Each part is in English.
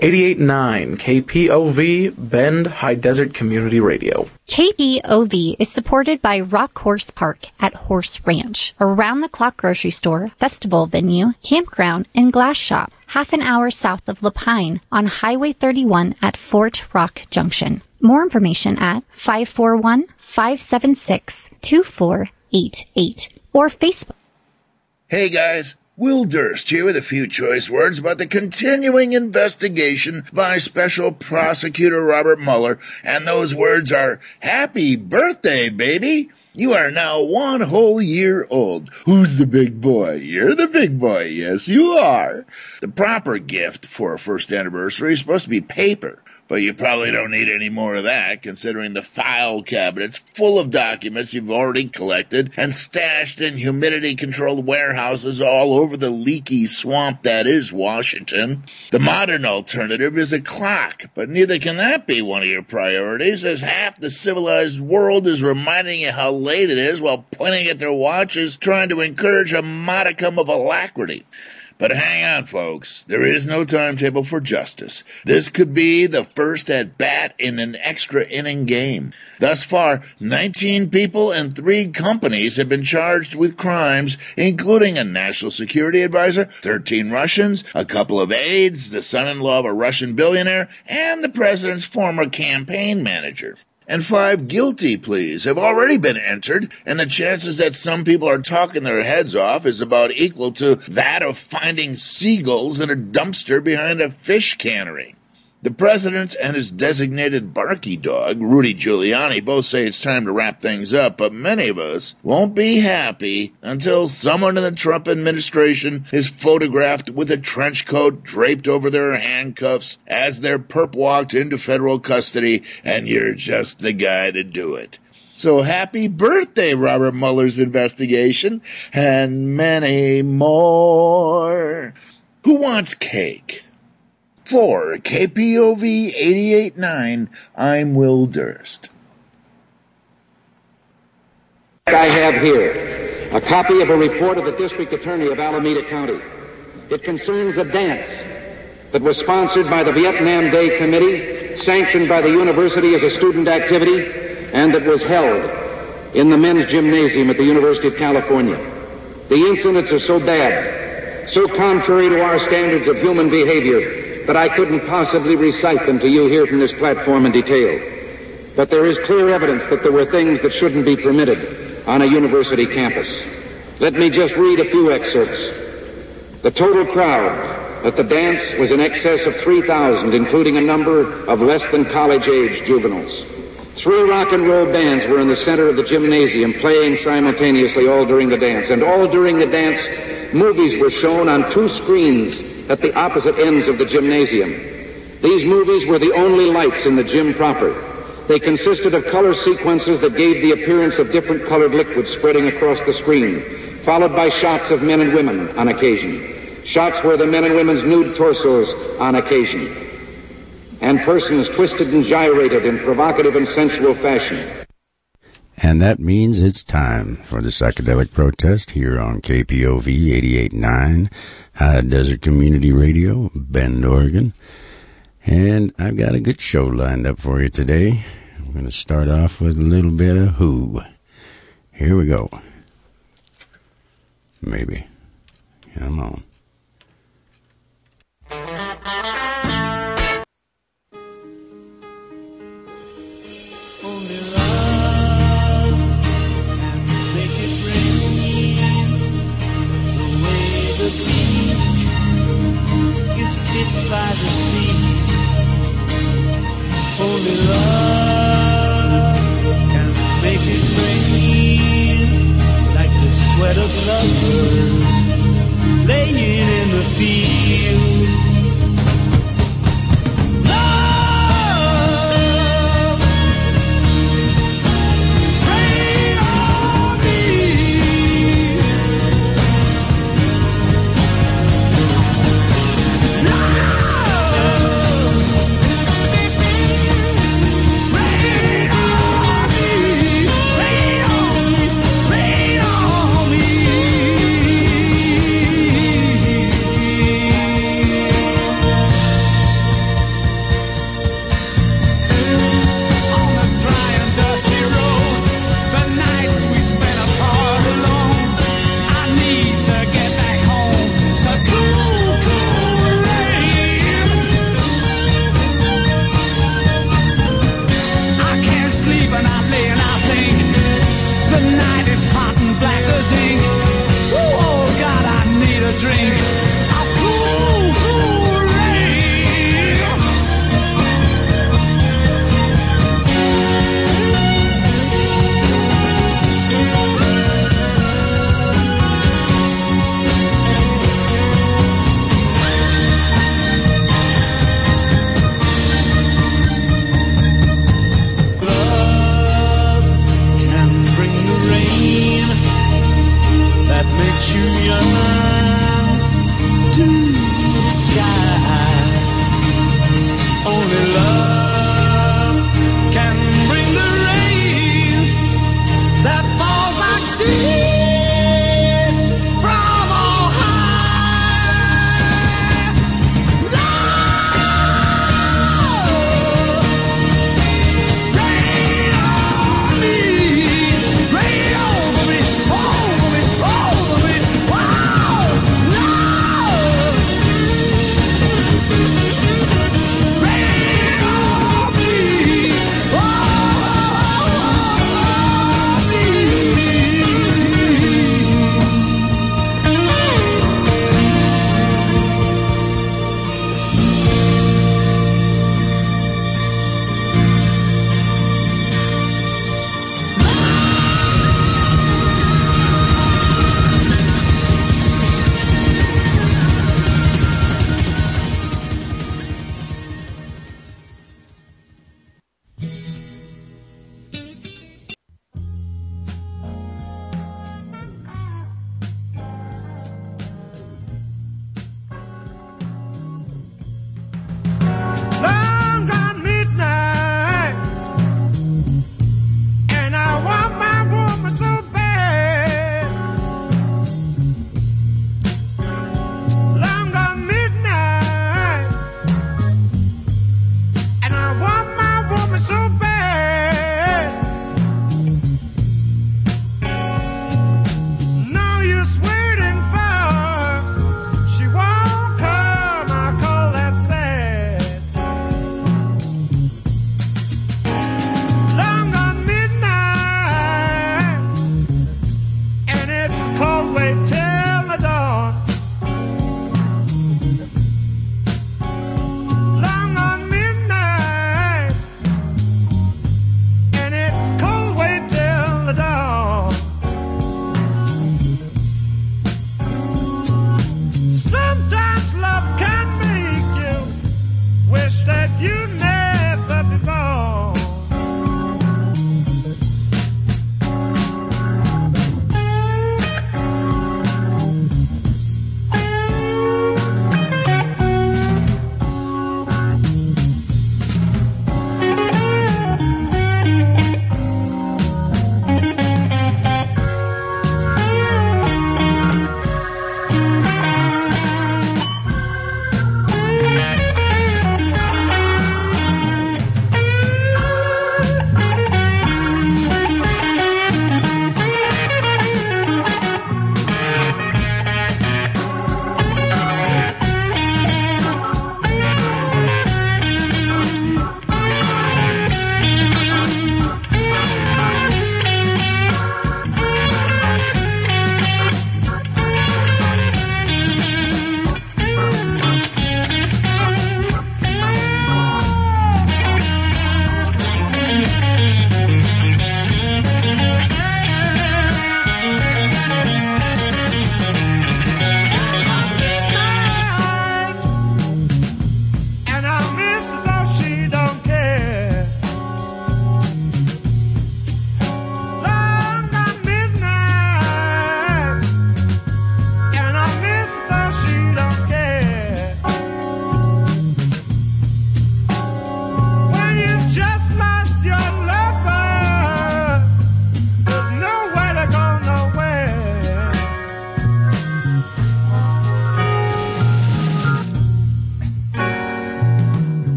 88.9 KPOV Bend High Desert Community Radio. KPOV is supported by Rock Horse Park at Horse Ranch, around the clock grocery store, festival venue, campground, and glass shop, half an hour south of Lapine on Highway 31 at Fort Rock Junction. More information at 541 576 2488 or Facebook. Hey guys. Will Durst here with a few choice words about the continuing investigation by Special Prosecutor Robert Mueller, and those words are Happy Birthday, baby! You are now one whole year old. Who's the big boy? You're the big boy. Yes, you are. The proper gift for a first anniversary is supposed to be paper. But you probably don't need any more of that, considering the file cabinets full of documents you've already collected and stashed in humidity controlled warehouses all over the leaky swamp that is Washington. The modern alternative is a clock, but neither can that be one of your priorities, as half the civilized world is reminding you how late it is while pointing at their watches, trying to encourage a modicum of alacrity. But hang on, folks. There is no timetable for justice. This could be the first at bat in an extra inning game. Thus far, 19 people and three companies have been charged with crimes, including a national security advisor, 13 Russians, a couple of aides, the son-in-law of a Russian billionaire, and the president's former campaign manager and five guilty pleas have already been entered, and the chances that some people are talking their heads off is about equal to that of finding seagulls in a dumpster behind a fish cannery. The president and his designated barky dog, Rudy Giuliani, both say it's time to wrap things up, but many of us won't be happy until someone in the Trump administration is photographed with a trench coat draped over their handcuffs as they're perp walked into federal custody, and you're just the guy to do it. So happy birthday, Robert Mueller's investigation, and many more. Who wants cake? For KPOV 889, I'm Will Durst. I have here a copy of a report of the District Attorney of Alameda County. It concerns a dance that was sponsored by the Vietnam Day Committee, sanctioned by the university as a student activity, and that was held in the men's gymnasium at the University of California. The incidents are so bad, so contrary to our standards of human behavior, but I couldn't possibly recite them to you here from this platform in detail. But there is clear evidence that there were things that shouldn't be permitted on a university campus. Let me just read a few excerpts. The total crowd at the dance was in excess of 3,000, including a number of less than college age juveniles. Three rock and roll bands were in the center of the gymnasium playing simultaneously all during the dance. And all during the dance, movies were shown on two screens at the opposite ends of the gymnasium. These movies were the only lights in the gym proper. They consisted of color sequences that gave the appearance of different colored liquids spreading across the screen, followed by shots of men and women on occasion, shots where the men and women's nude torsos on occasion, and persons twisted and gyrated in provocative and sensual fashion. And that means it's time for the psychedelic protest here on KPOV 889 High Desert Community Radio, Bend, Oregon. And I've got a good show lined up for you today. I'm going to start off with a little bit of Who. Here we go. Maybe. Come on. By the sea. Only love can make it rain like the sweat of lovers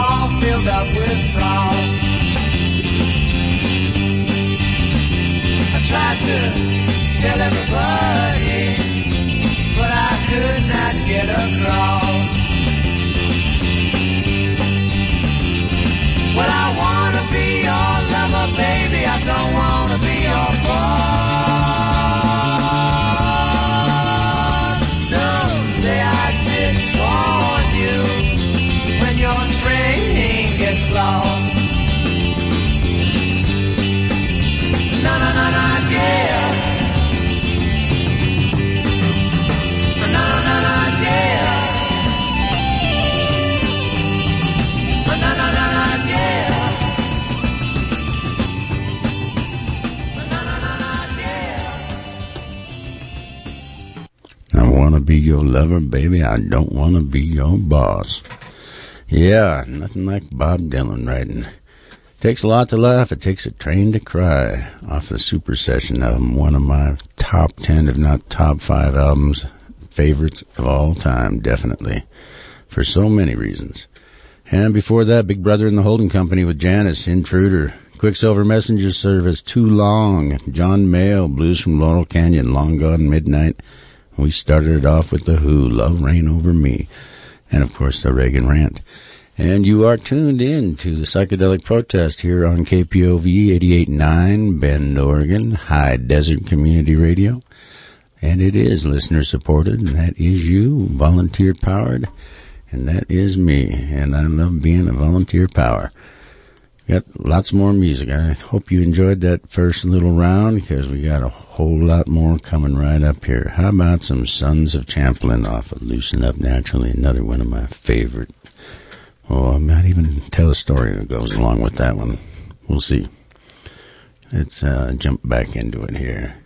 all filled up with frost. I tried to tell everybody, but I could not get across. Be your lover, baby. I don't want to be your boss. Yeah, nothing like Bob Dylan writing. Takes a lot to laugh. It takes a train to cry. Off the Super Session album, one of my top ten, if not top five albums, favorites of all time, definitely, for so many reasons. And before that, Big Brother and the Holding Company with Janis, Intruder, Quicksilver Messenger Service, Too Long, John Mayall, Blues from Laurel Canyon, Long Gone Midnight. We started it off with The Who, Love Reign Over Me, and of course the Reagan Rant. And you are tuned in to the Psychedelic Protest here on KPOV 88.9, Bend, Oregon, High Desert Community Radio. And it is listener supported, and that is you, volunteer powered, and that is me. And I love being a volunteer power. Got lots more music. I hope you enjoyed that first little round because we got a whole lot more coming right up here. How about some Sons of Champlin off of Loosen Up Naturally? Another one of my favorite. Oh, I might even tell a story that goes along with that one. We'll see. Let's uh, jump back into it here.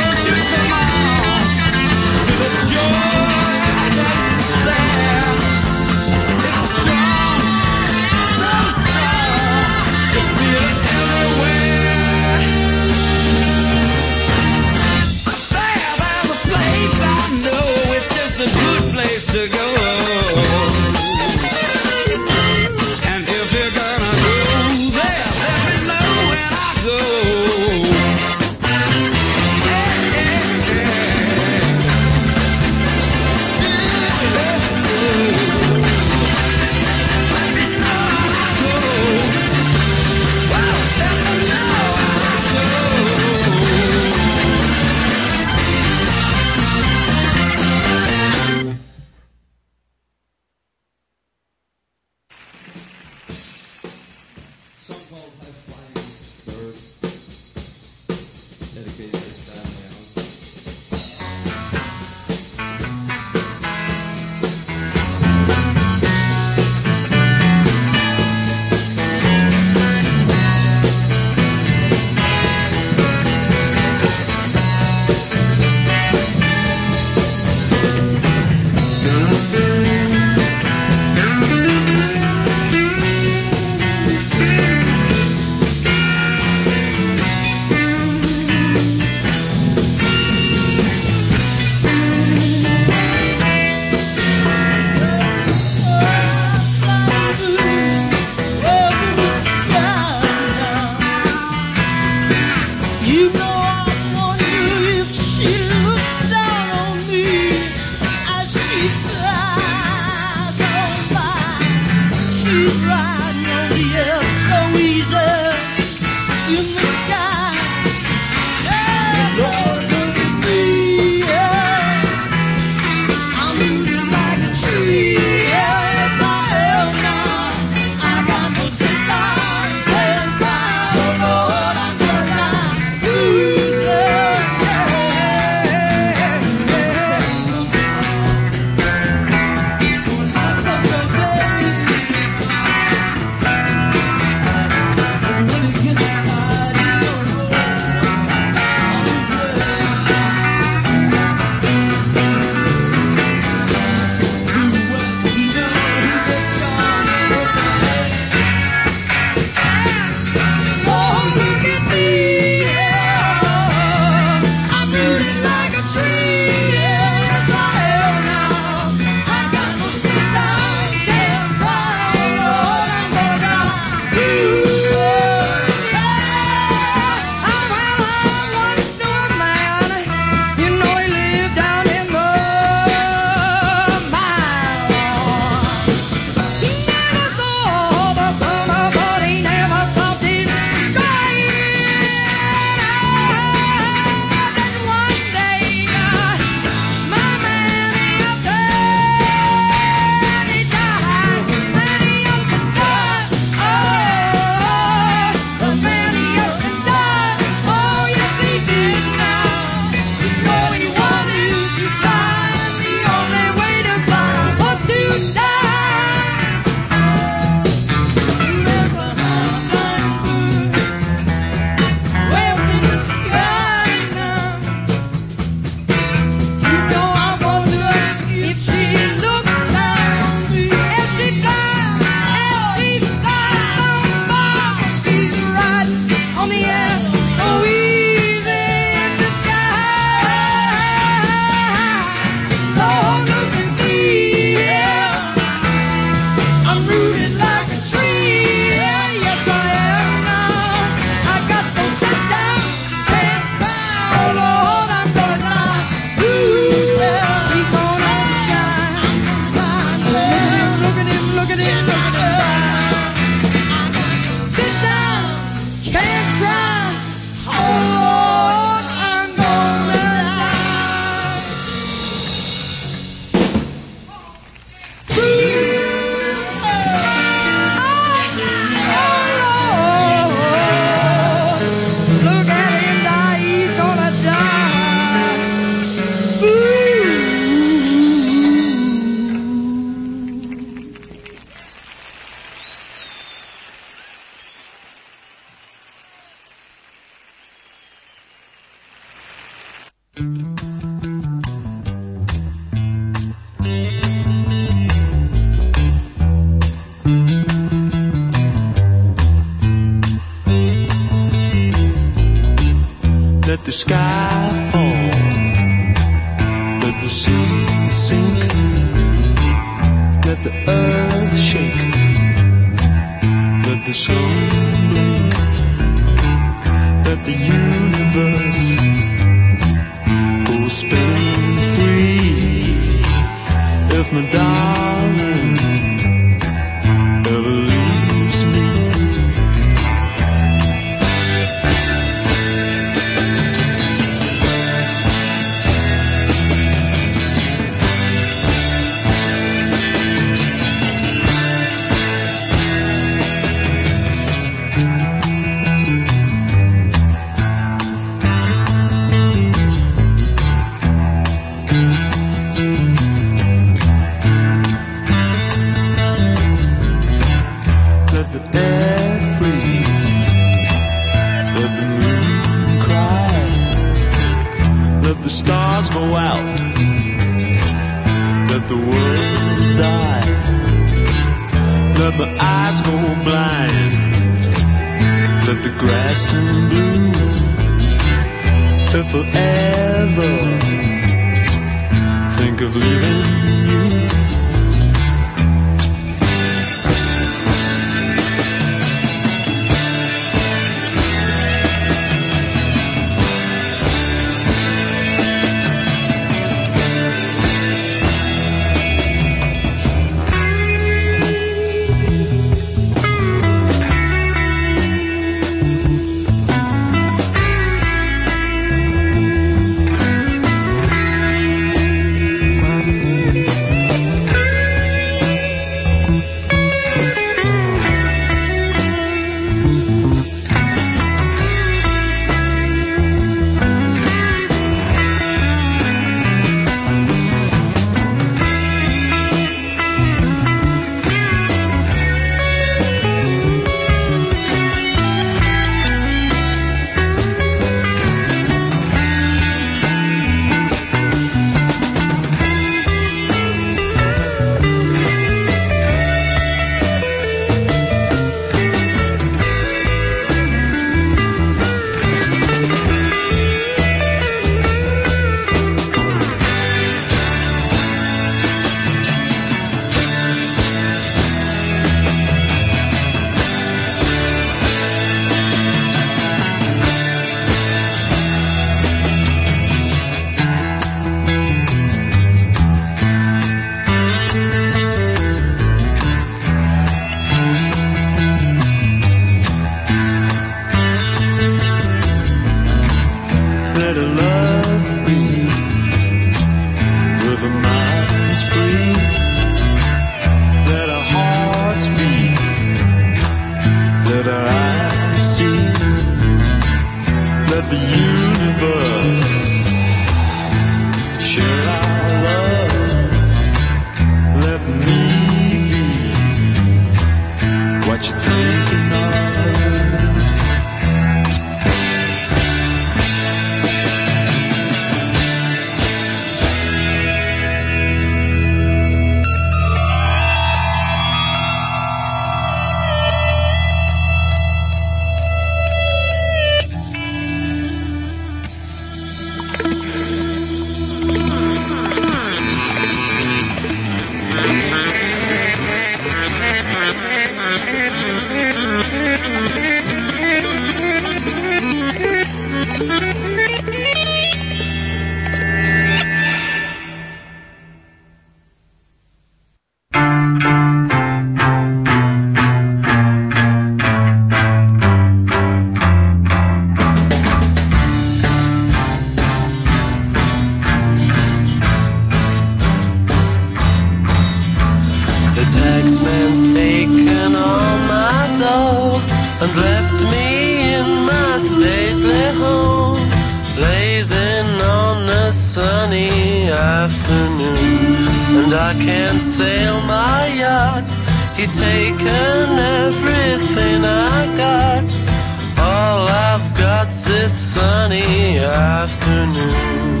this sunny afternoon.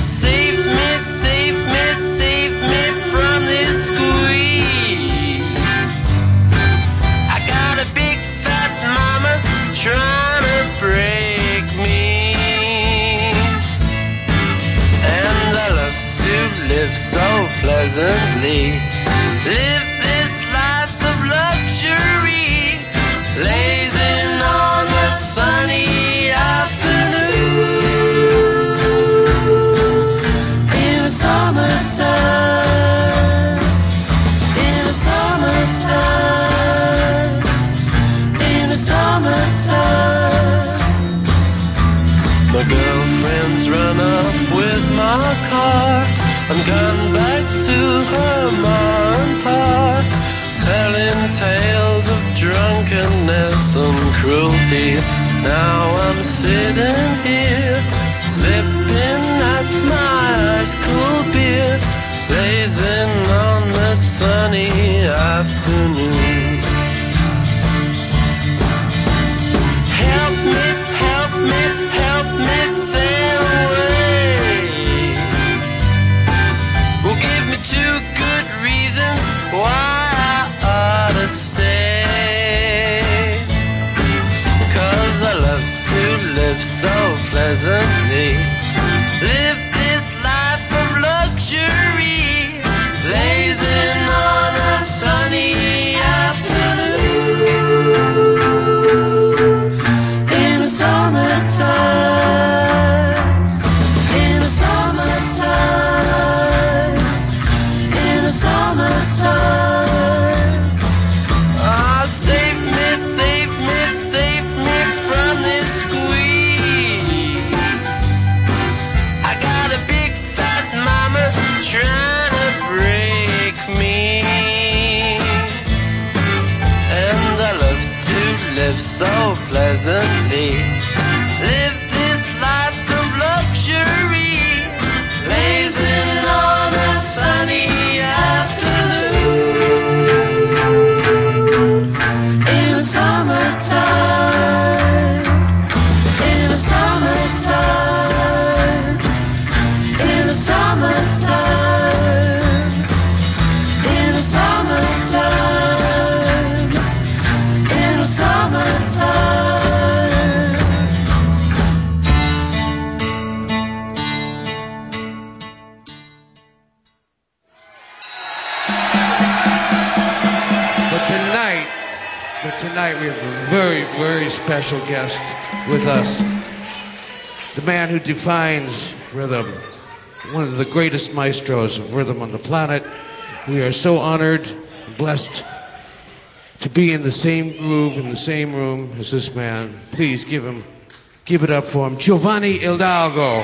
Save me, save me, save me from this squeeze. I got a big fat mama trying to break me. And I love to live so pleasantly. cruelty. Now I'm sitting special guest with us. The man who defines rhythm, one of the greatest maestros of rhythm on the planet. We are so honored, blessed to be in the same groove, in the same room as this man. Please give him, give it up for him, Giovanni Hidalgo.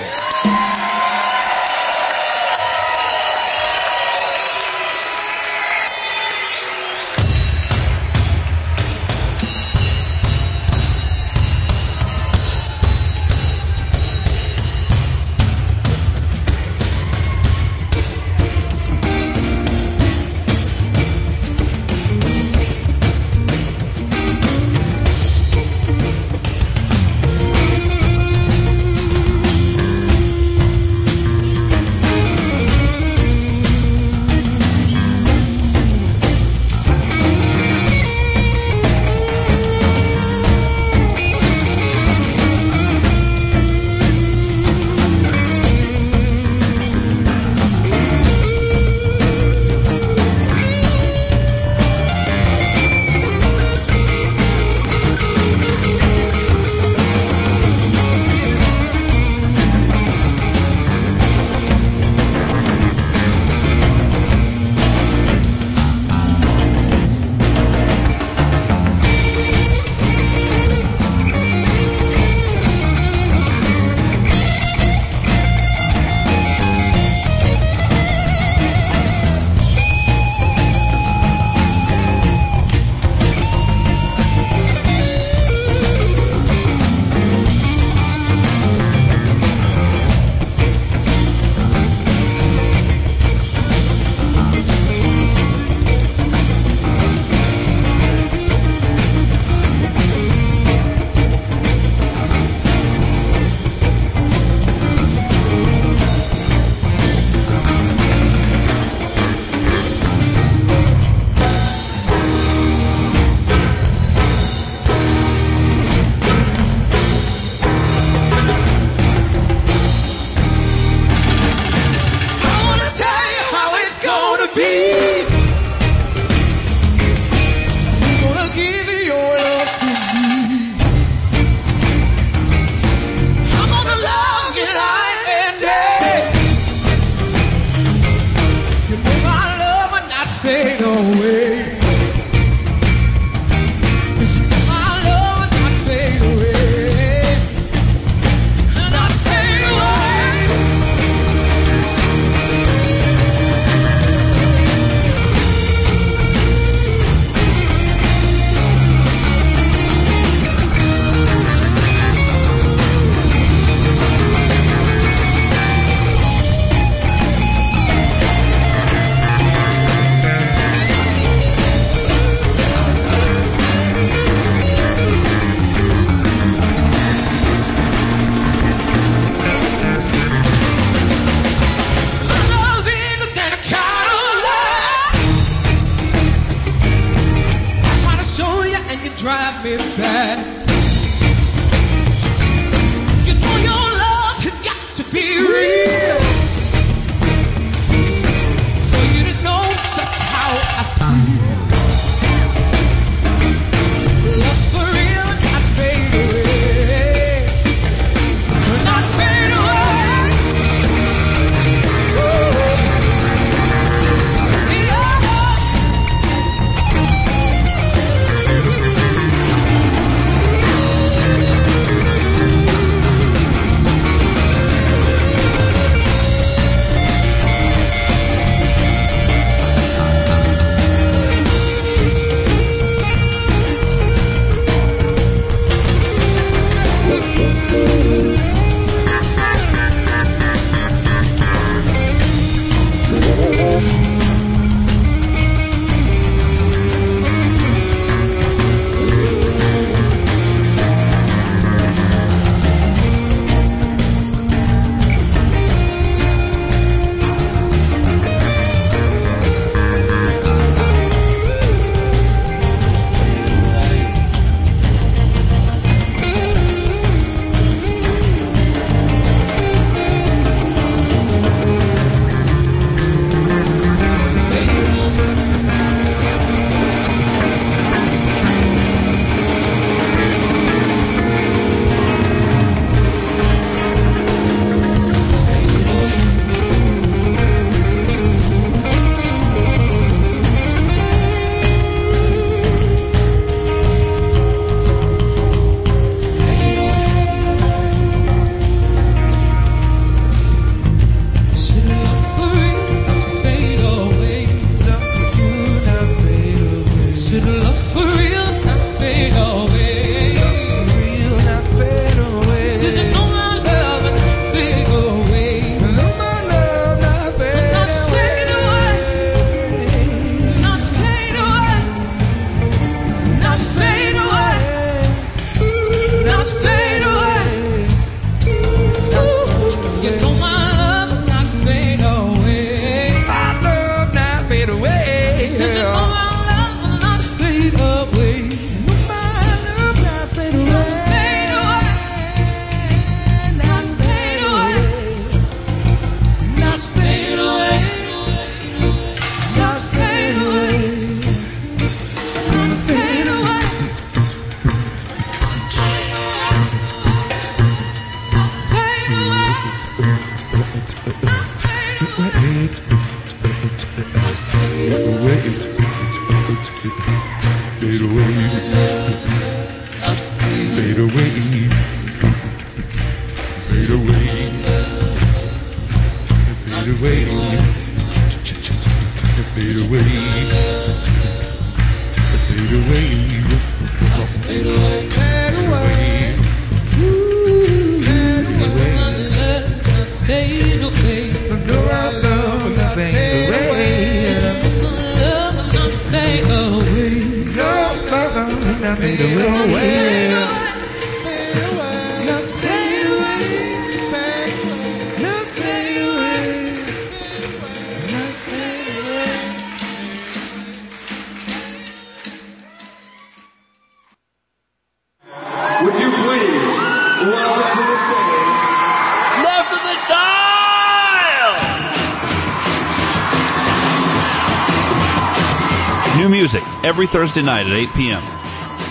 Thursday night at 8 p.m.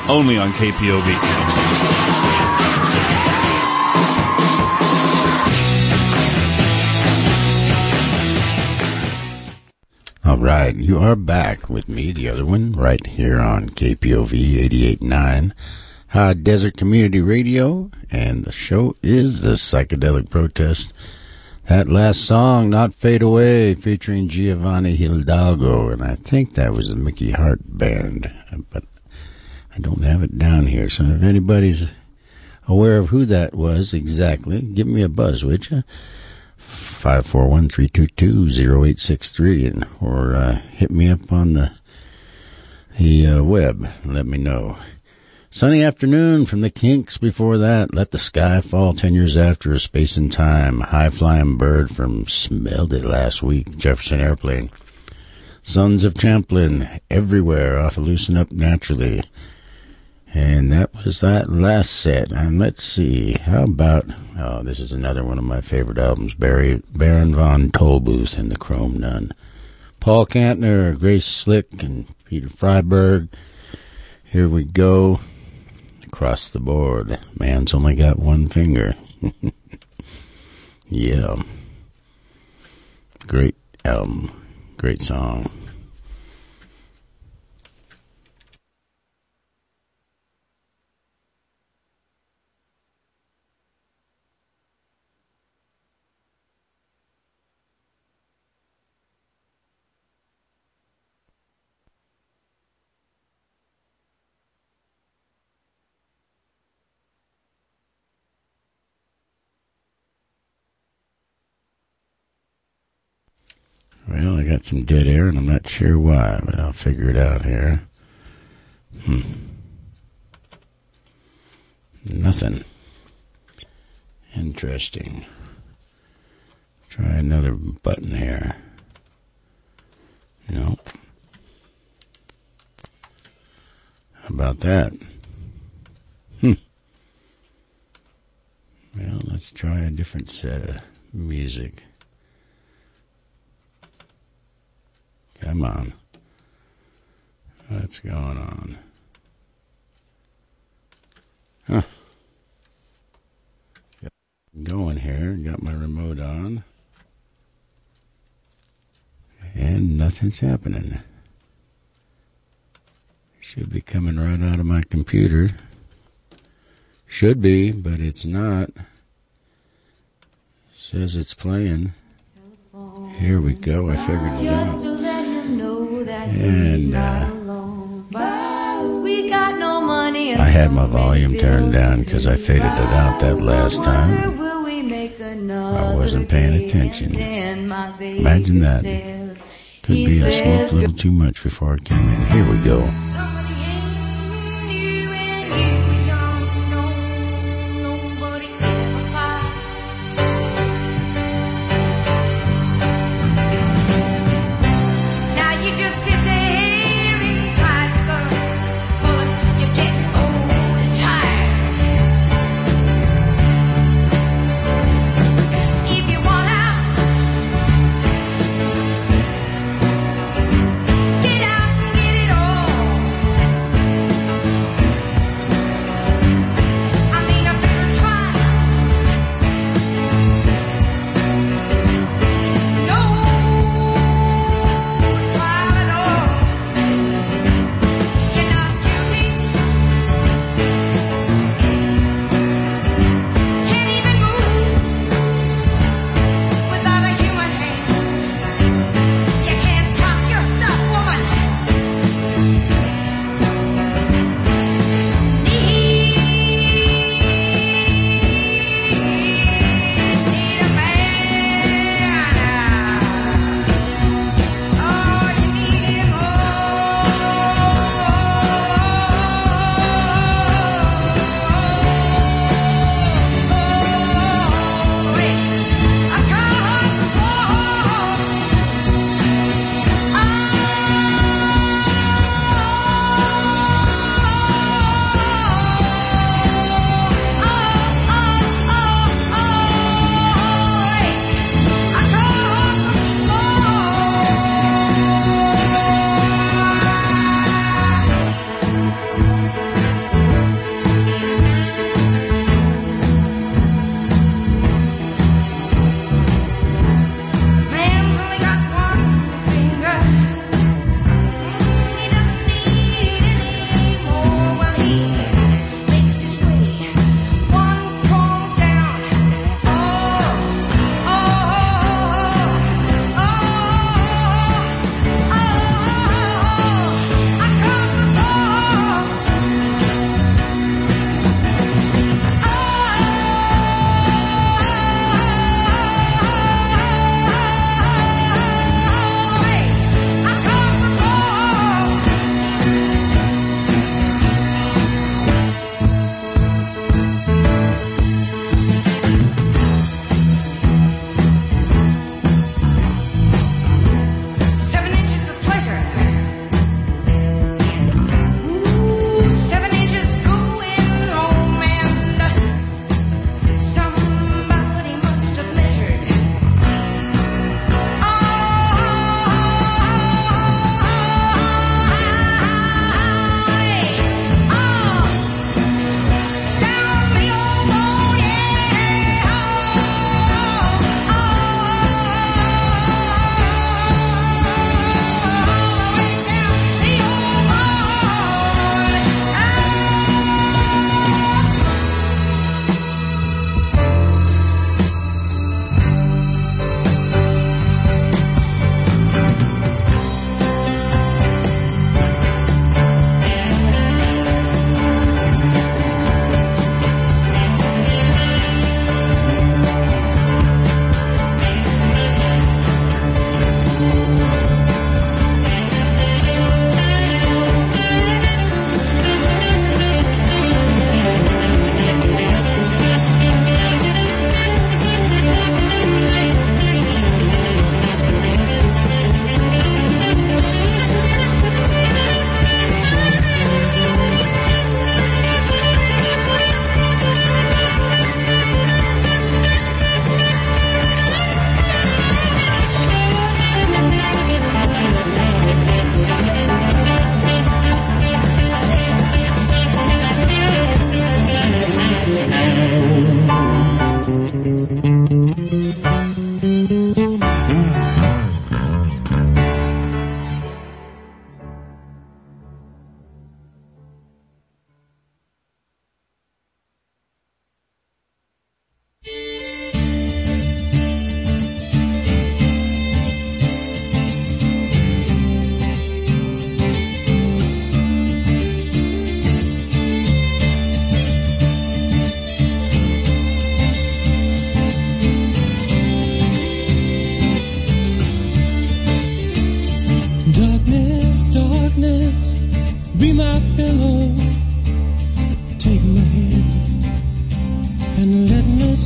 Only on KPOV. All right, you are back with me, the other one, right here on KPOV 88.9, uh, Desert Community Radio, and the show is the Psychedelic Protest. That last song, Not Fade Away, featuring Giovanni Hidalgo, and I think that was the Mickey Hart Band, but I don't have it down here, so if anybody's aware of who that was exactly, give me a buzz, would you? 541-322-0863 and or uh, hit me up on the the uh, web. Let me know sunny afternoon from the kinks before that let the sky fall 10 years after a space in time high flying bird from smelled it last week jefferson airplane sons of Champlin everywhere off of loosen up naturally And that was that last set. And let's see, how about oh, this is another one of my favorite albums, Barry Baron von Tollbooth and the Chrome Nun. Paul Kantner, Grace Slick, and Peter Freiberg. Here we go. Across the board. Man's only got one finger. yeah. Great album. Great song. Well, I got some dead air, and I'm not sure why, but I'll figure it out here. Hmm. Nothing. Interesting. Try another button here. Nope. How about that? Hmm. Well, let's try a different set of music. Come on. What's going on? Huh. Got going here. Got my remote on. And nothing's happening. Should be coming right out of my computer. Should be, but it's not. Says it's playing. Here we go. I figured it out. And uh. I had my volume turned down because I faded it out that last time. I wasn't paying attention. Imagine that. Could be I smoked a little too much before I came in. Here we go.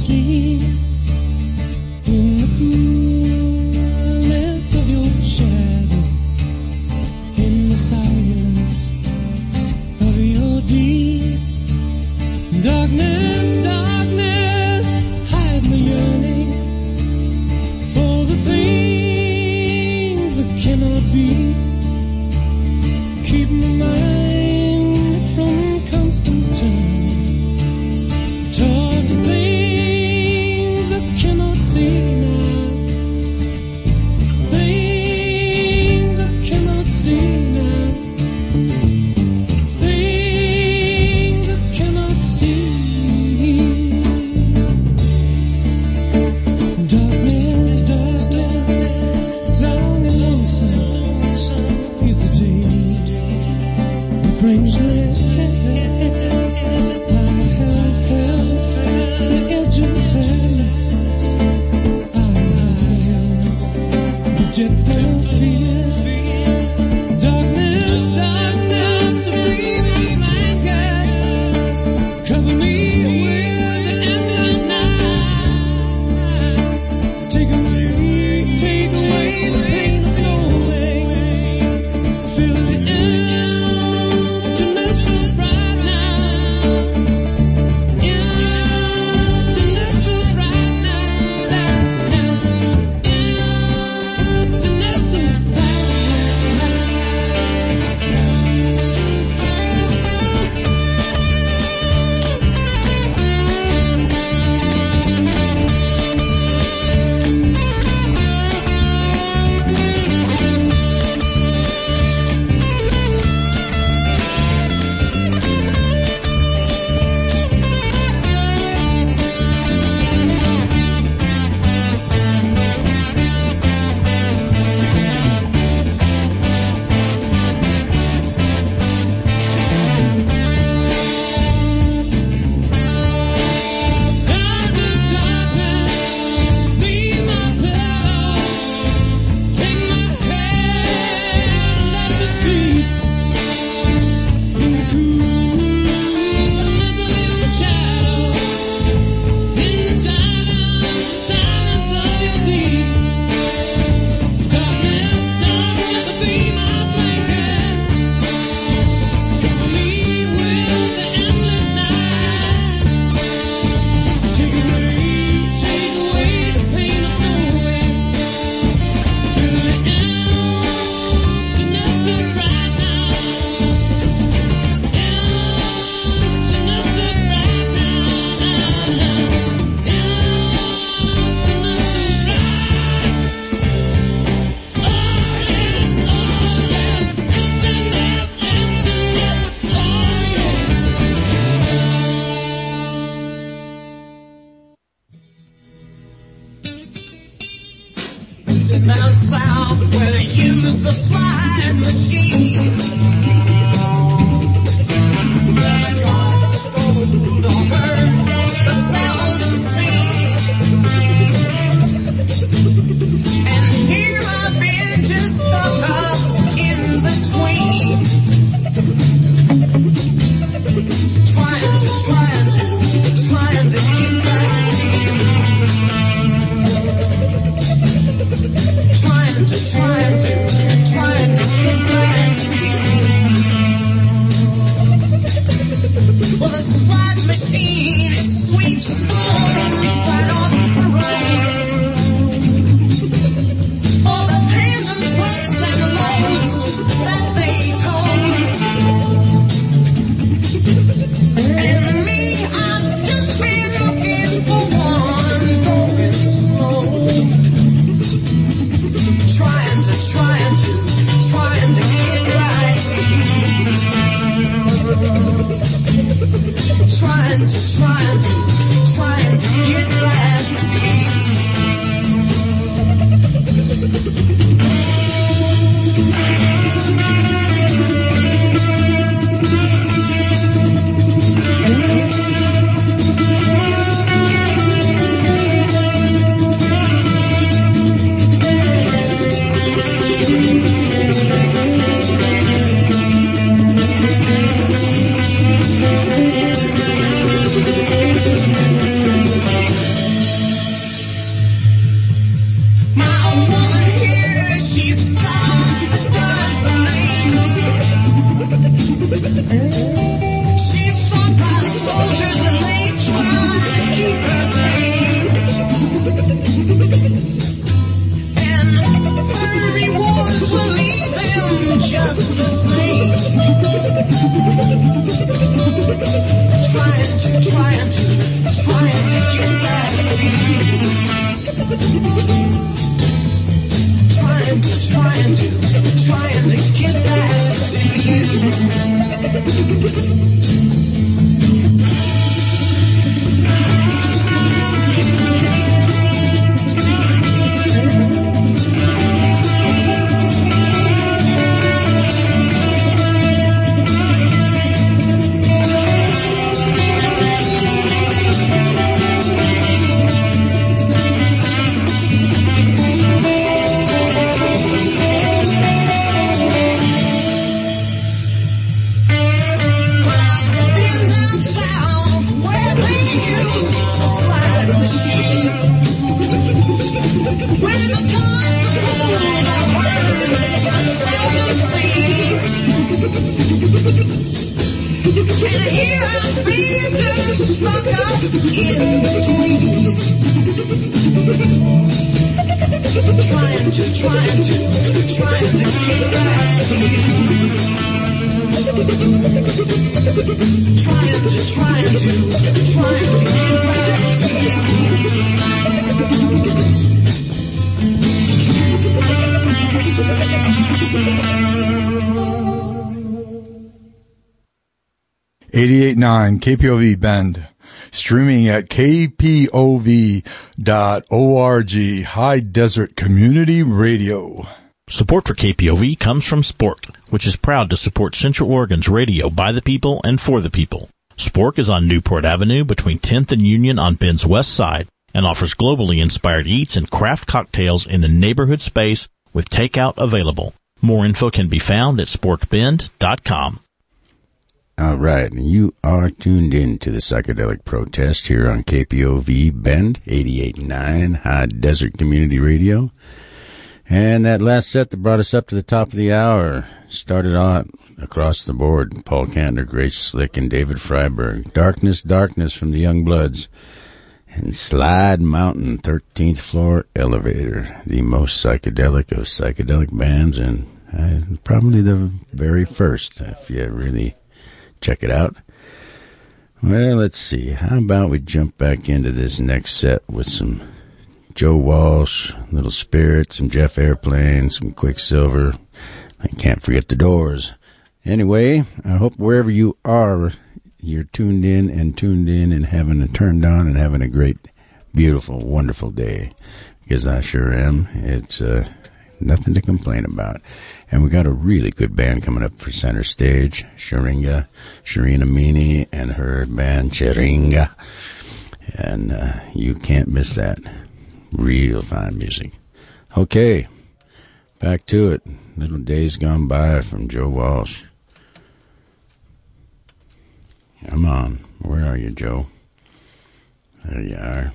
sleep. Nine KPOV Bend, streaming at kpov.org, High Desert Community Radio. Support for KPOV comes from Spork, which is proud to support Central Oregon's radio by the people and for the people. Spork is on Newport Avenue between 10th and Union on Bend's west side and offers globally inspired eats and craft cocktails in a neighborhood space with takeout available. More info can be found at sporkbend.com. All right, and you are tuned in to the psychedelic protest here on KPOV Bend 88.9 High Desert Community Radio. And that last set that brought us up to the top of the hour started out across the board. Paul Kantner, Grace Slick, and David Freiberg. Darkness, Darkness from the Youngbloods. And Slide Mountain, 13th Floor Elevator. The most psychedelic of psychedelic bands and uh, probably the very first if you really check it out. Well, let's see. How about we jump back into this next set with some Joe Walsh, Little Spirit, some Jeff Airplane, some Quicksilver. I can't forget the Doors. Anyway, I hope wherever you are, you're tuned in and tuned in and having a turned on and having a great, beautiful, wonderful day. Because I sure am. It's uh, nothing to complain about. And we got a really good band coming up for center stage. Sharinga, Sharina Meany and her band Charinga. And uh, you can't miss that. Real fine music. Okay, back to it. Little Days Gone By from Joe Walsh. Come on. Where are you, Joe? There you are.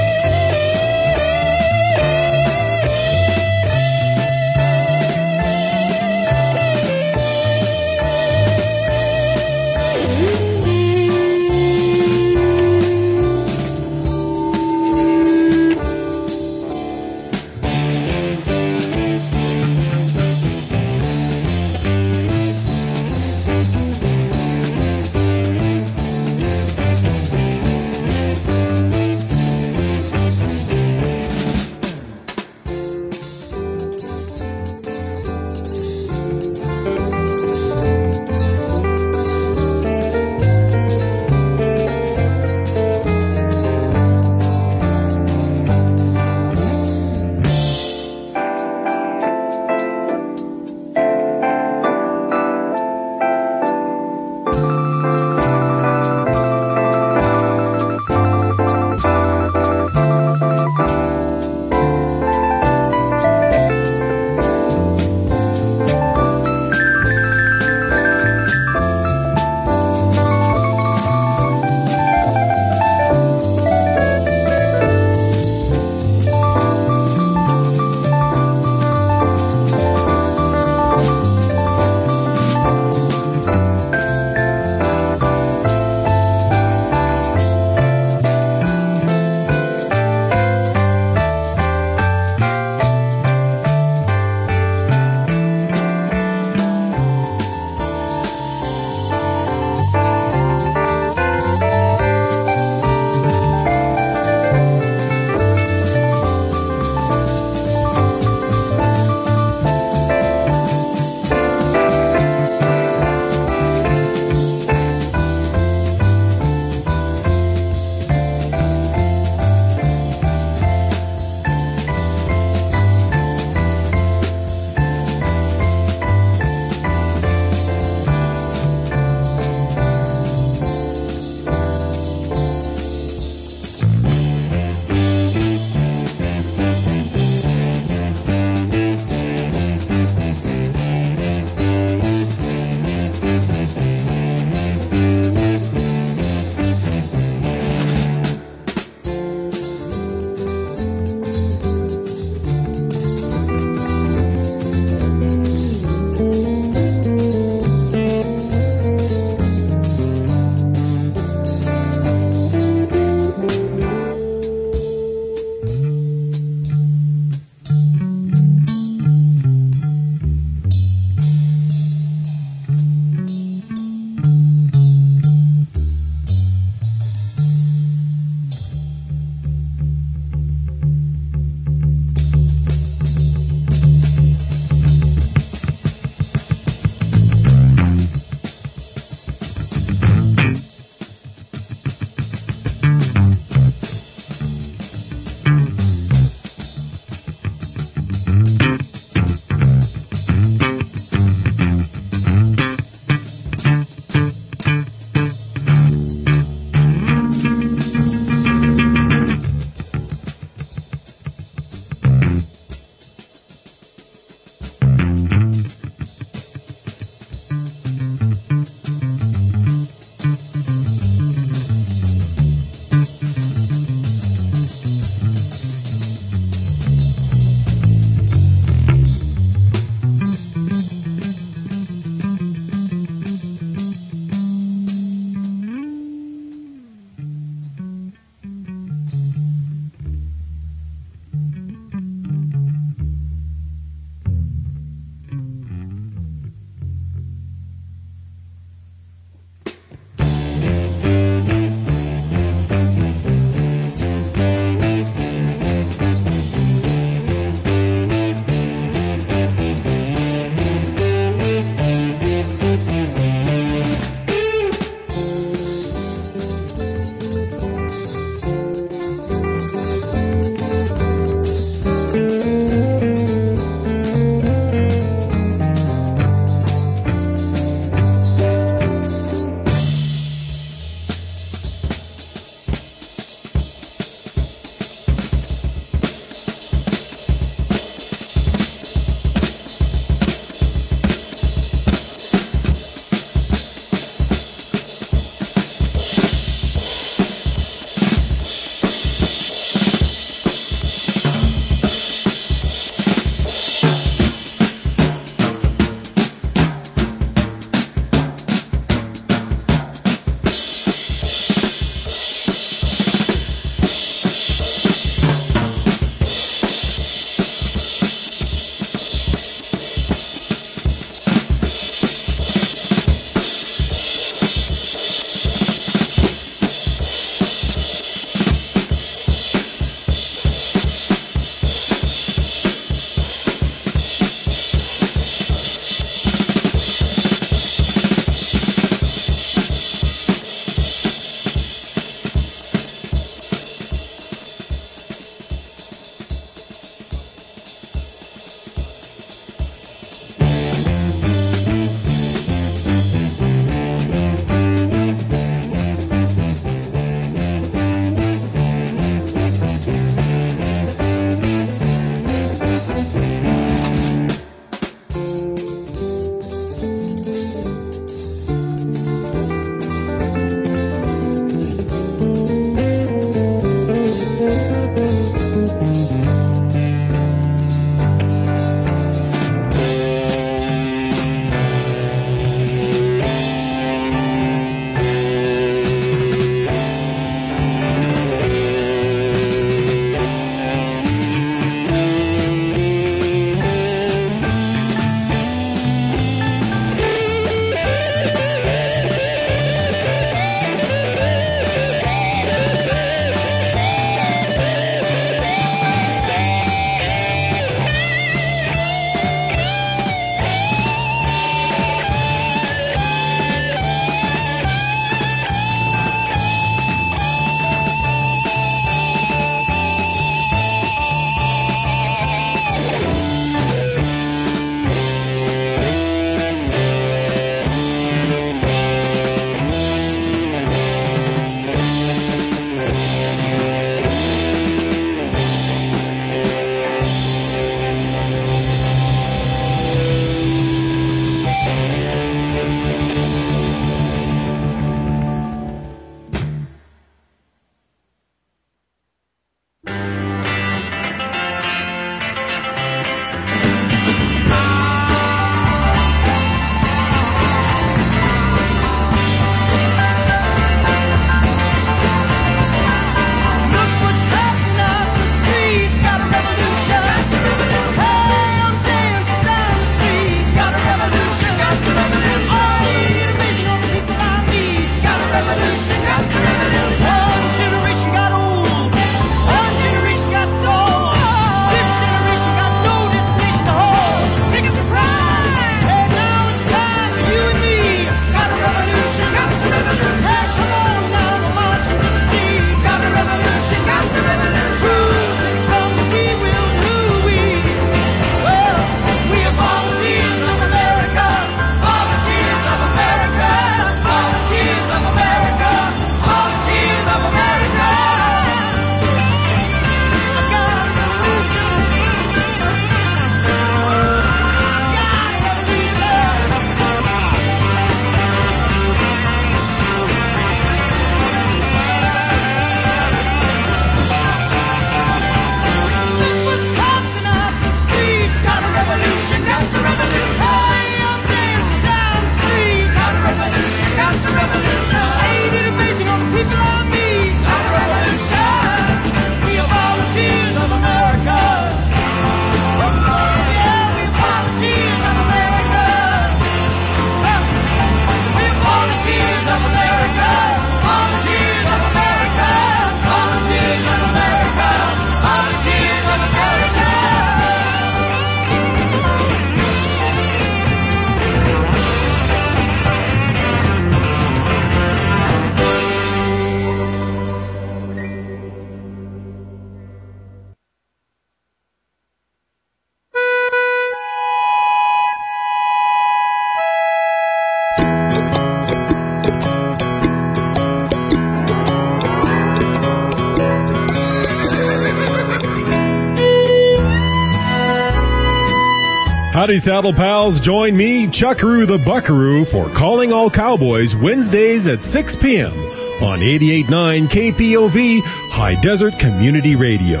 Howdy, Saddle Pals. Join me, Chuckaroo the Buckaroo, for Calling All Cowboys Wednesdays at 6 p.m. on 88.9 KPOV High Desert Community Radio.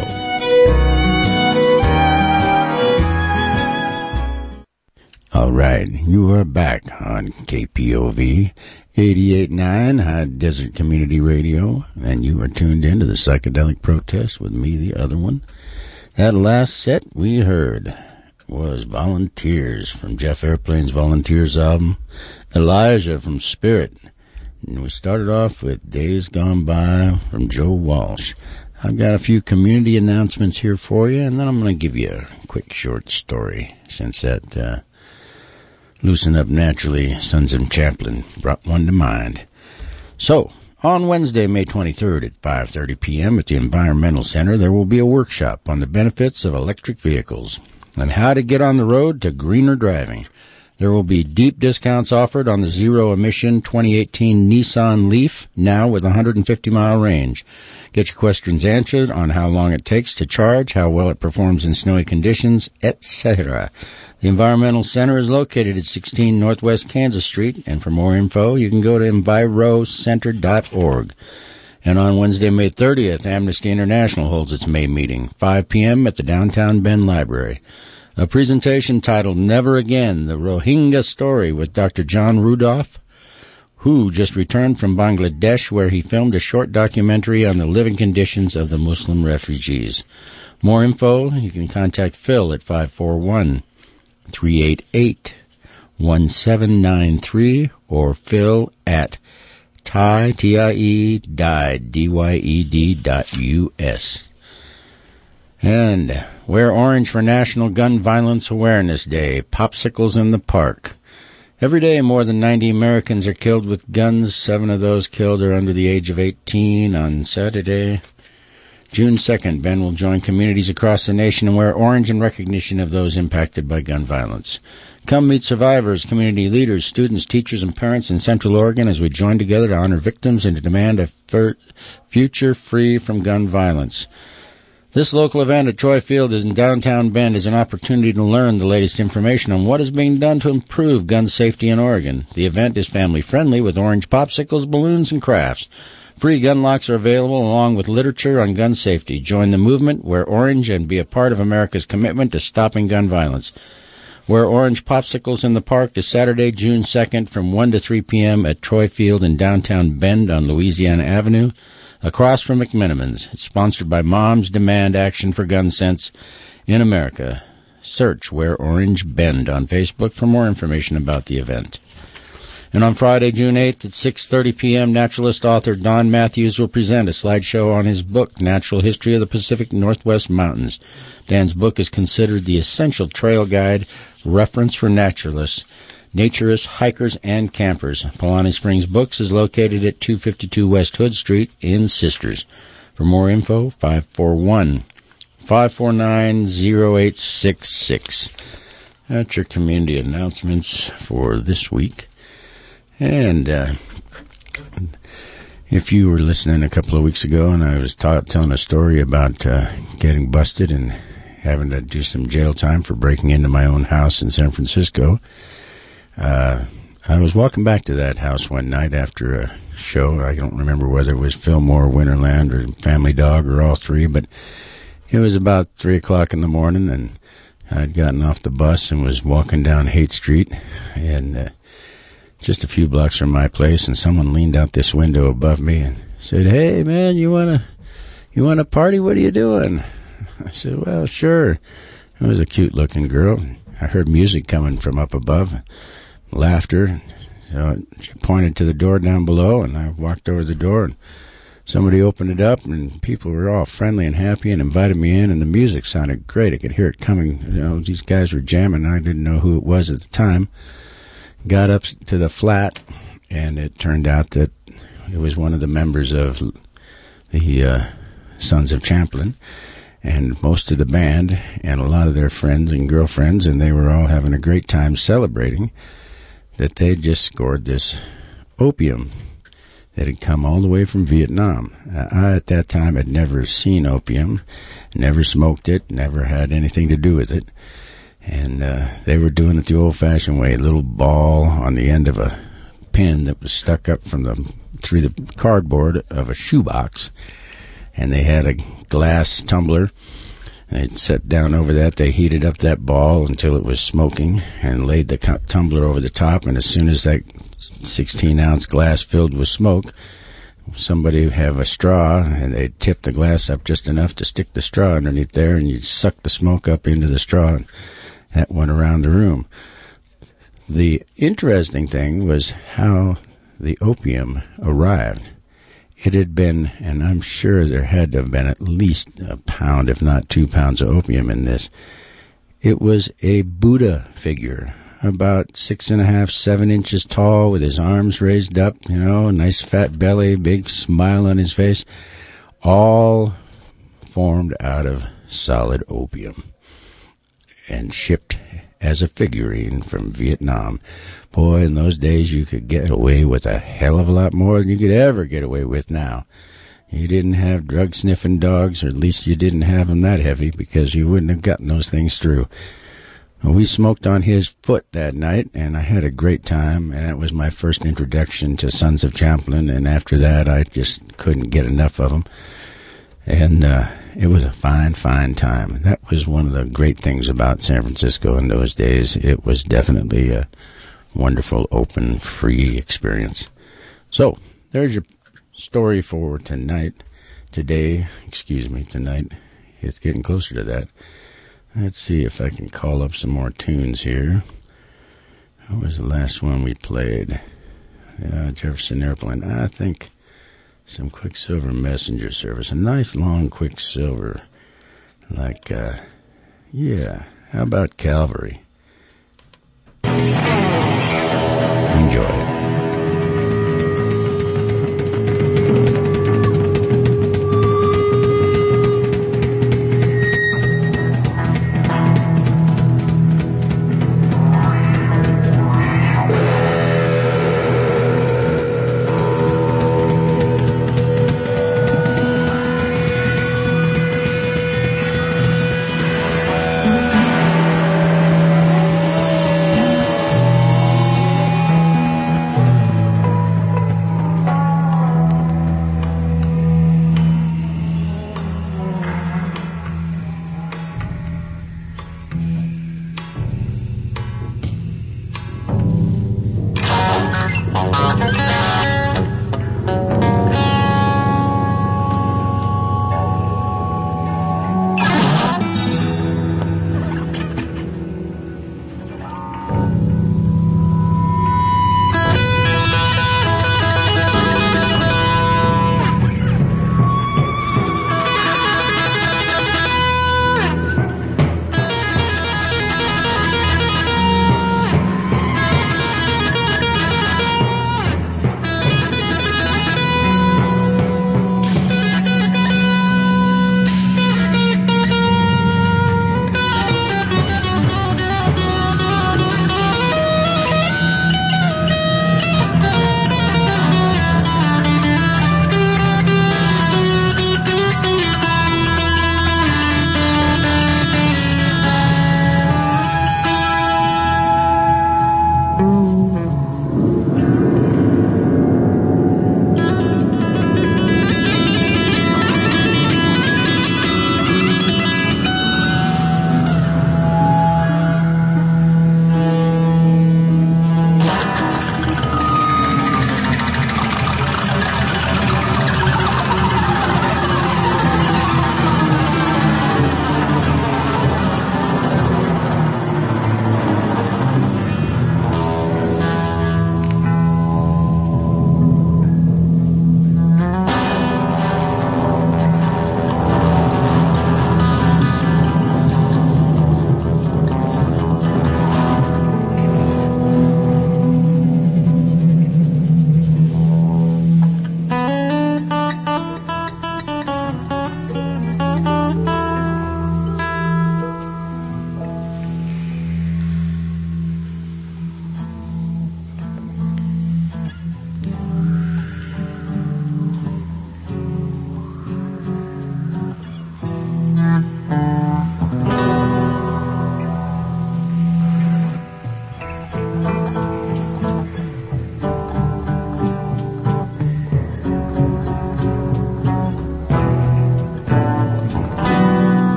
All right, you are back on KPOV 88.9 High Desert Community Radio, and you are tuned into the Psychedelic Protest with me, the other one. That last set we heard was Volunteers from Jeff Airplane's Volunteers album, Elijah from Spirit. And we started off with Days Gone By from Joe Walsh. I've got a few community announcements here for you, and then I'm going to give you a quick short story since that uh, Loosen Up Naturally Sons of Champlin brought one to mind. So, on Wednesday, May 23rd at 5:30 p.m. at the Environmental Center, there will be a workshop on the benefits of electric vehicles and how to get on the road to greener driving. There will be deep discounts offered on the zero emission 2018 Nissan Leaf, now with 150 mile range. Get your questions answered on how long it takes to charge, how well it performs in snowy conditions, etc. The Environmental Center is located at 16 Northwest Kansas Street, and for more info, you can go to envirocenter.org. And on Wednesday, May 30th, Amnesty International holds its May meeting, 5 p.m. at the Downtown Bend Library. A presentation titled Never Again, the Rohingya Story with Dr. John Rudolph, who just returned from Bangladesh where he filmed a short documentary on the living conditions of the Muslim refugees. More info, you can contact Phil at 541 388 1793 or Phil at tie, T-I-E, dyed, D-Y-E-D dot U-S. And wear orange for National Gun Violence Awareness Day. Popsicles in the park. Every day, more than 90 Americans are killed with guns. Seven of those killed are under the age of 18. On Saturday, June 2nd, Bend will join communities across the nation and wear orange in recognition of those impacted by gun violence. Come meet survivors, community leaders, students, teachers, and parents in Central Oregon as we join together to honor victims and to demand a fir- future free from gun violence. This local event at Troy Field is in downtown Bend is an opportunity to learn the latest information on what is being done to improve gun safety in Oregon. The event is family friendly with orange popsicles, balloons, and crafts. Free gun locks are available along with literature on gun safety. Join the movement, wear orange, and be a part of America's commitment to stopping gun violence. Wear orange popsicles in the park is Saturday, June 2nd from 1 to 3 p.m. at Troy Field in downtown Bend on Louisiana Avenue across from McMenamins. It's sponsored by Moms Demand Action for Gun Sense in America. Search Wear Orange Bend on Facebook for more information about the event. And on Friday, June 8th at 6:30 p.m., naturalist author Don Mathews will present a slideshow on his book Natural History of the Pacific Northwest Mountains. Dan's book is considered the essential trail guide reference for naturalists, naturists, hikers, and campers. Paulina Springs Books is located at 252 West Hood Street in Sisters. For more info, 541 549 0866. That's your community announcements for this week. And uh, if you were listening a couple of weeks ago and I was ta- telling a story about uh, getting busted and having to do some jail time for breaking into my own house in San Francisco, uh, I was walking back to that house one night after a show. I don't remember whether it was Fillmore, Winterland, or Family Dog, or all three, but it was about three o'clock in the morning, and I'd gotten off the bus and was walking down Haight Street, and uh, just a few blocks from my place, and someone leaned out this window above me and said, "Hey, man, you wanna you wanna party? What are you doing?" I said, "Well, sure." It was a cute-looking girl. I heard music coming from up above, laughter. So she pointed to the door down below, and I walked over the door, and somebody opened it up, and people were all friendly and happy and invited me in, and the music sounded great. I could hear it coming. You know, these guys were jamming. I didn't know who it was at the time. Got up to the flat, and it turned out that it was one of the members of the uh, Sons of Champlin, and most of the band, and a lot of their friends and girlfriends, and they were all having a great time celebrating that they just scored this opium that had come all the way from Vietnam. Uh, I, at that time, had never seen opium, never smoked it, never had anything to do with it. And uh, they were doing it the old fashioned way a little ball on the end of a pin that was stuck up from the through the cardboard of a shoebox. And they had a glass tumbler. They'd set down over that. They heated up that ball until it was smoking and laid the tumbler over the top. And as soon as that 16 ounce glass filled with smoke, somebody would have a straw and they'd tip the glass up just enough to stick the straw underneath there and you'd suck the smoke up into the straw and that went around the room. The interesting thing was how the opium arrived. It had been, and I'm sure there had to have been at least a pound, if not two pounds of opium in this. It was a Buddha figure, about six and a half, seven inches tall, with his arms raised up, you know, nice fat belly, big smile on his face, all formed out of solid opium and shipped as a figurine from Vietnam. Boy, in those days you could get away with a hell of a lot more than you could ever get away with now. You didn't have drug sniffing dogs, or at least you didn't have them that heavy because you wouldn't have gotten those things through. We smoked on his foot that night, and I had a great time. And that was my first introduction to Sons of Champlin. And after that, I just couldn't get enough of them. And uh, it was a fine, fine time. That was one of the great things about San Francisco in those days. It was definitely a wonderful, open, free experience. So, there's your story for tonight. Today, excuse me, tonight. It's getting closer to that. Let's see if I can call up some more tunes here. What was the last one we played? Uh, Jefferson Airplane. I think some Quicksilver Messenger service. A nice long Quicksilver. Like, uh, yeah. How about Calvary?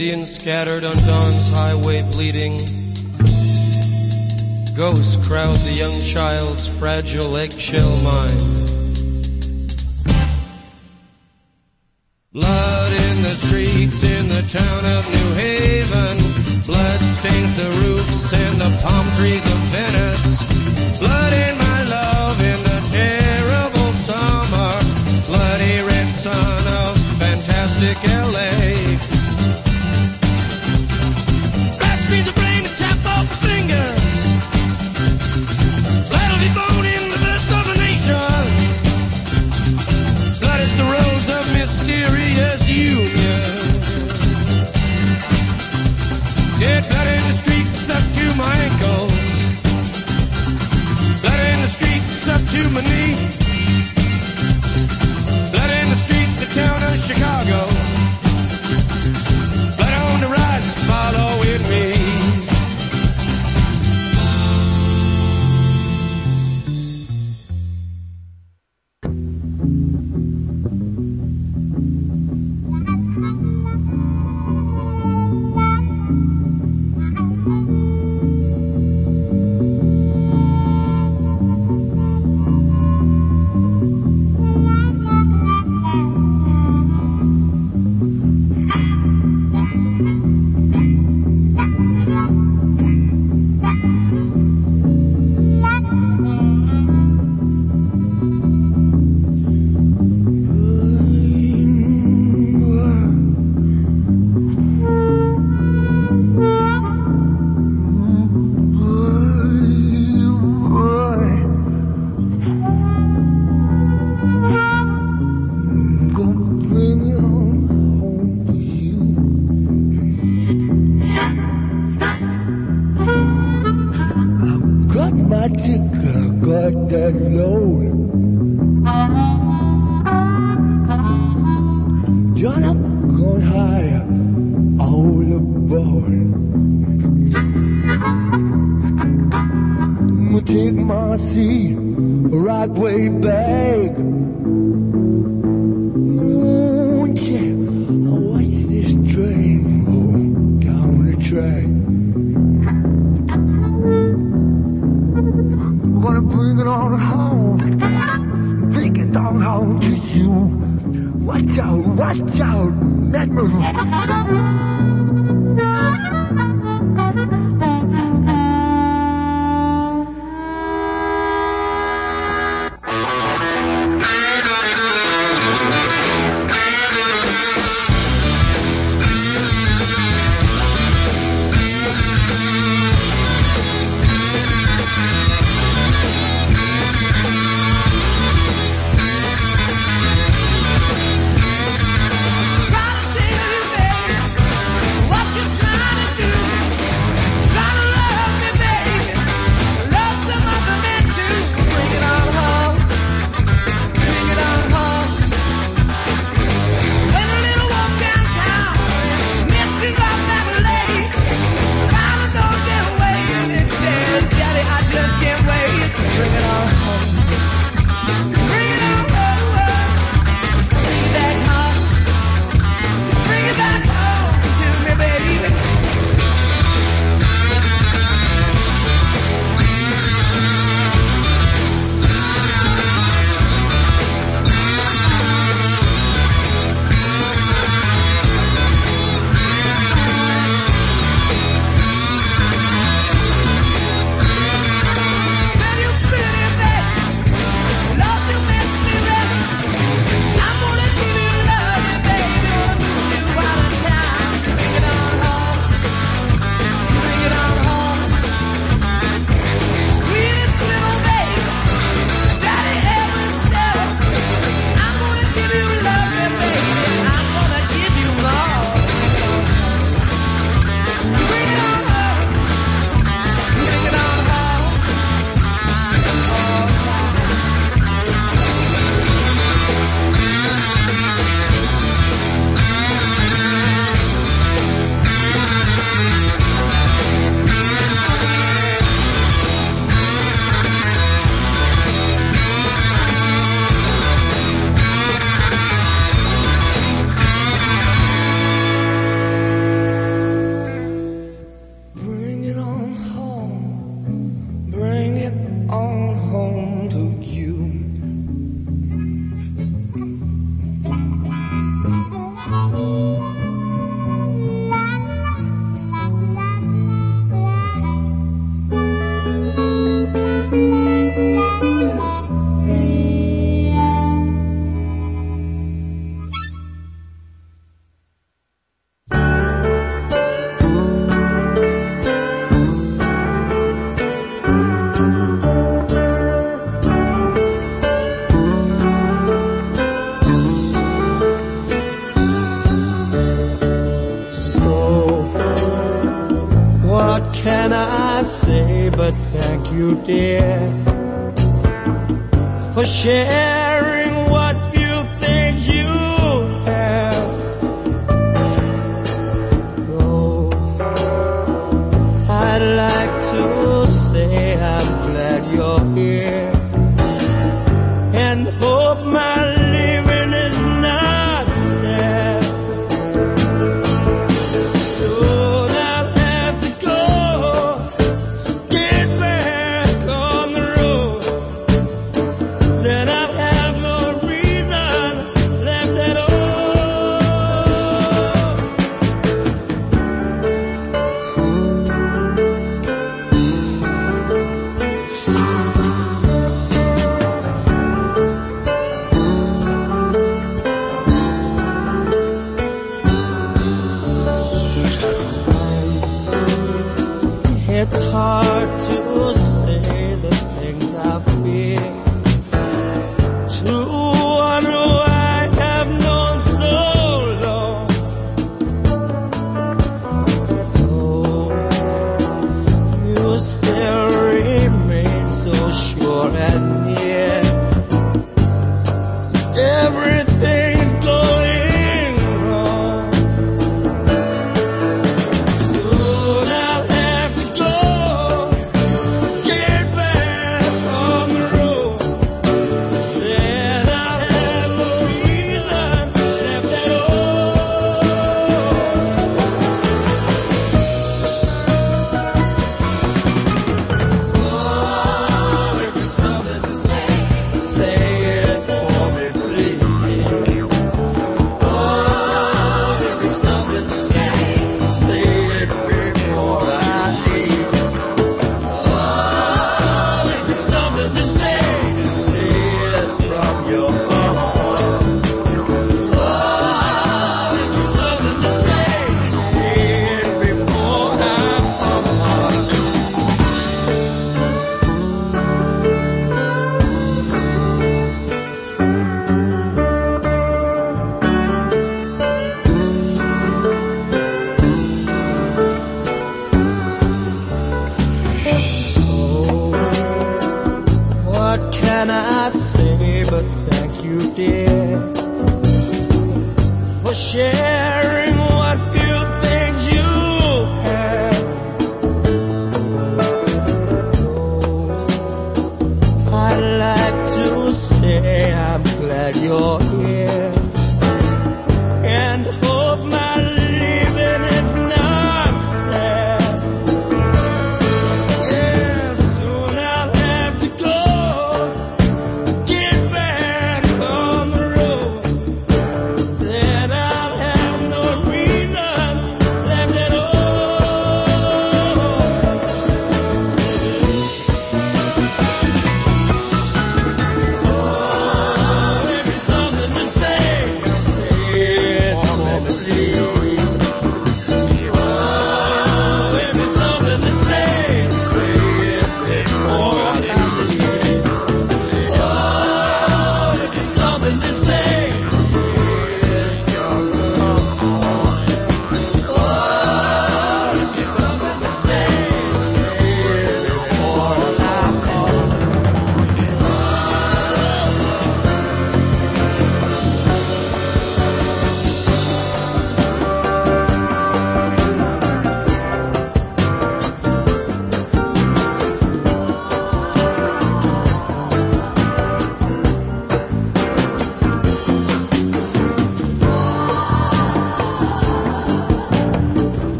Indians scattered on dawn's highway bleeding. Ghosts crowd the young child's fragile eggshell mind.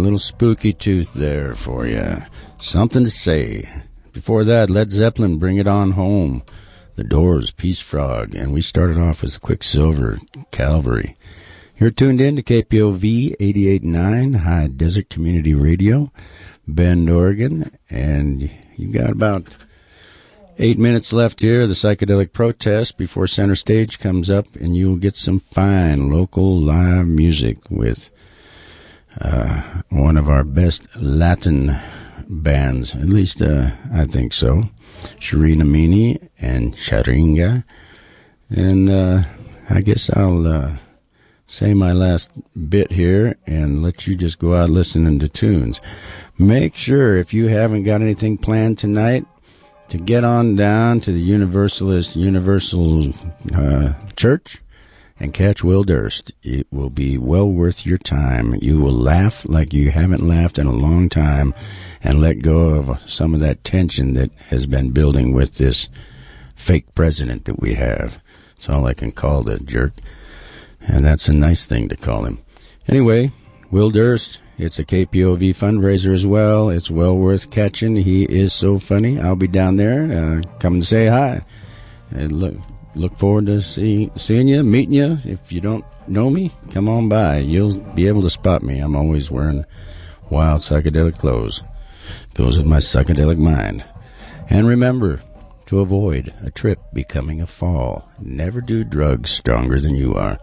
Little spooky tooth there for you. Something to say. Before that, Led Zeppelin, Bring It On Home. The Doors, Peace Frog. And we started off with Quicksilver, Calvary. You're tuned in to KPOV 88.9, High Desert Community Radio, Bend, Oregon. And you've got about eight minutes left here, the psychedelic protest before center stage comes up, and you'll get some fine local live music with uh, one of our best Latin bands, at least uh, I think so. Sharina Mini and Sharinga. And uh, I guess I'll uh, say my last bit here and let you just go out listening to tunes. Make sure if you haven't got anything planned tonight to get on down to the Universalist Universal uh, Church and catch Will Durst. It will be well worth your time. You will laugh like you haven't laughed in a long time and let go of some of that tension that has been building with this fake president that we have. That's all I can call the jerk. And that's a nice thing to call him. Anyway, Will Durst, it's a KPOV fundraiser as well. It's well worth catching. He is so funny. I'll be down there. Uh, come to say hi. And look, look forward to see, seeing you, meeting you. If you don't know me, come on by. You'll be able to spot me. I'm always wearing wild psychedelic clothes. Goes with my psychedelic mind. And remember to avoid a trip becoming a fall. Never do drugs stronger than you are.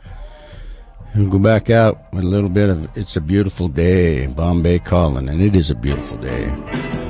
And go back out with a little bit of It's a Beautiful Day, Bombay Calling, and it is a beautiful day.